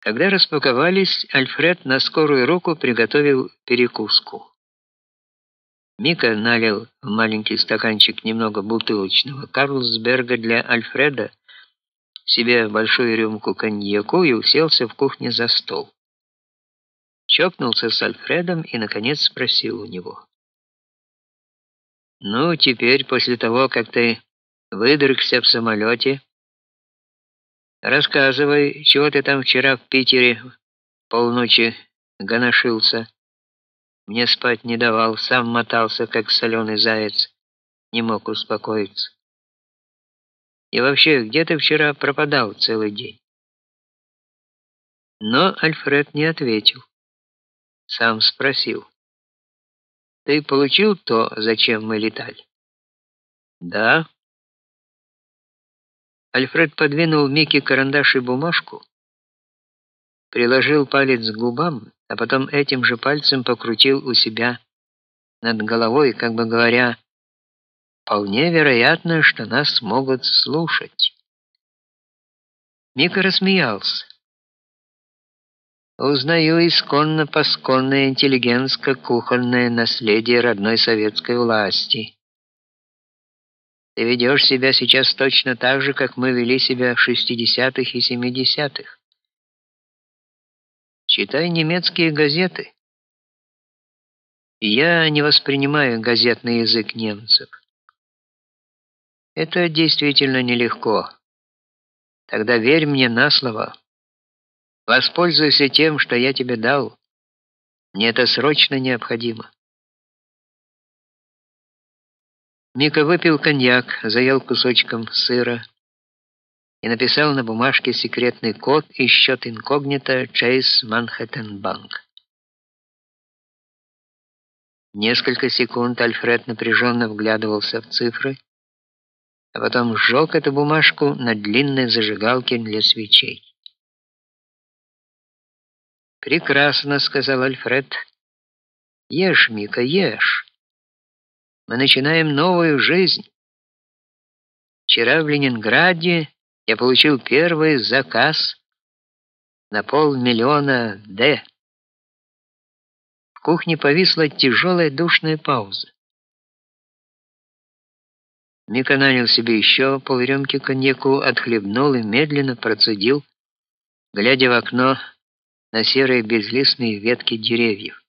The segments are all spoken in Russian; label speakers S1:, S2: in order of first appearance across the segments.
S1: Когда распаковались, Альфред на скорую руку приготовил перекуску. Мика налил в маленький стаканчик немного бутылочного Карлсберга для Альфреда, себе большую рюмку коньяку и уселся в кухне за стол. Чокнулся с Альфредом и наконец спросил у него: "Ну, теперь после того, как ты выдрыгся в самолете, Рассказывай, чего ты там вчера в Питере полночи гоношился? Мне спать не давал, сам мотался, как соленый заяц, не мог успокоиться. И вообще, где ты вчера пропадал целый день? Но Альфред не ответил. Сам спросил: "Ты получил то, зачем мы летали?" "Да", Альфред подвинул Микки карандаш и бумажку, приложил палец к губам, а потом этим же пальцем покрутил у себя над головой, как бы говоря: "Вполне вероятно, что нас могут слушать". Мика рассмеялся. Узнаю исконно посконное интеллигентско-кухонное наследие родной советской власти. Ты ведешь себя сейчас точно так же, как мы вели себя в 60-х и 70-х. Читай немецкие газеты. Я не воспринимаю газетный язык немцев. Это действительно нелегко. Тогда верь мне на слово. Воспользуйся тем, что я тебе дал. Мне это срочно необходимо. Мика выпил коньяк, заел кусочком сыра и написал на бумажке секретный код и счет инкогнито Chase Manhattan Bank. Несколько секунд Альфред напряженно вглядывался в цифры, а потом сжег эту бумажку на длинной зажигалке для свечей. «Прекрасно», — сказал Альфред. «Ешь, Мика, ешь» мы начинаем новую жизнь. Вчера в Ленинграде я получил первый заказ на полмиллиона Д. В кухне повисла тяжелая душная пауза. Мика налил себе еще полрюмки коньяку, отхлебнул и медленно процедил, глядя в окно на серые безлистные ветки деревьев.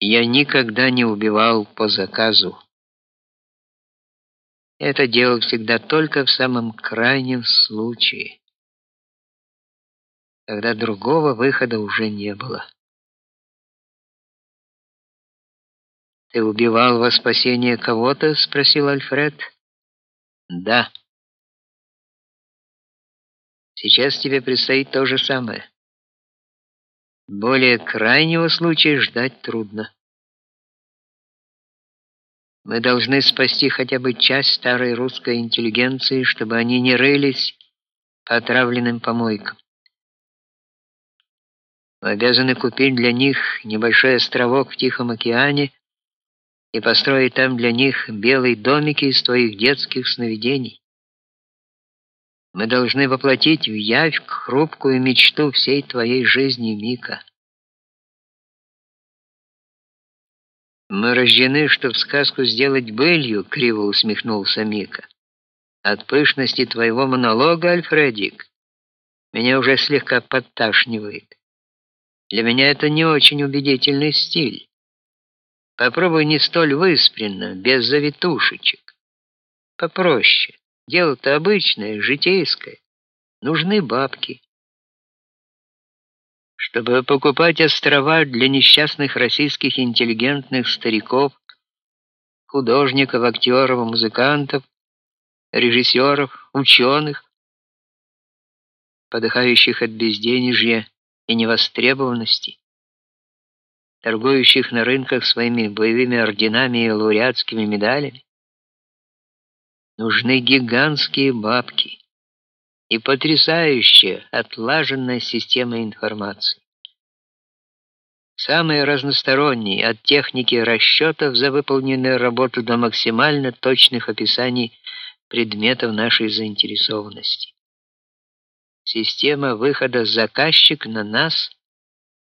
S1: Я никогда не убивал по заказу. Это делал всегда только в самом крайнем случае, когда другого выхода уже не было. Ты убивал во спасение кого-то, спросил Альфред. Да. Сейчас тебе предстоит то же самое. Более крайнего случая ждать трудно. Мы должны спасти хотя бы часть старой русской интеллигенции, чтобы они не рылись по отравленным помойкам. Мы обязаны купить для них небольшой островок в Тихом океане и построить там для них белые домики из твоих детских сновидений. Мы должны воплотить в явь хрупкую мечту всей твоей жизни, Мика. Мы рождены, чтоб сказку сделать былью, криво усмехнулся Мика. От пышности твоего монолога, Альфредик, меня уже слегка подташнивает. Для меня это не очень убедительный стиль. Попробуй не столь выспренно, без завитушечек. Попроще. Дело-то обычное, житейское. Нужны бабки. Чтобы покупать острова для несчастных российских интеллигентных стариков, художников, актеров, музыкантов, режиссеров, ученых, подыхающих от безденежья и невостребованности, торгующих на рынках своими боевыми орденами и лауреатскими медалями. Нужны гигантские бабки и потрясающая отлаженная система информации. Самые разносторонние, от техники расчетов за выполненную работу до максимально точных описаний предметов нашей заинтересованности. Система выхода заказчик на нас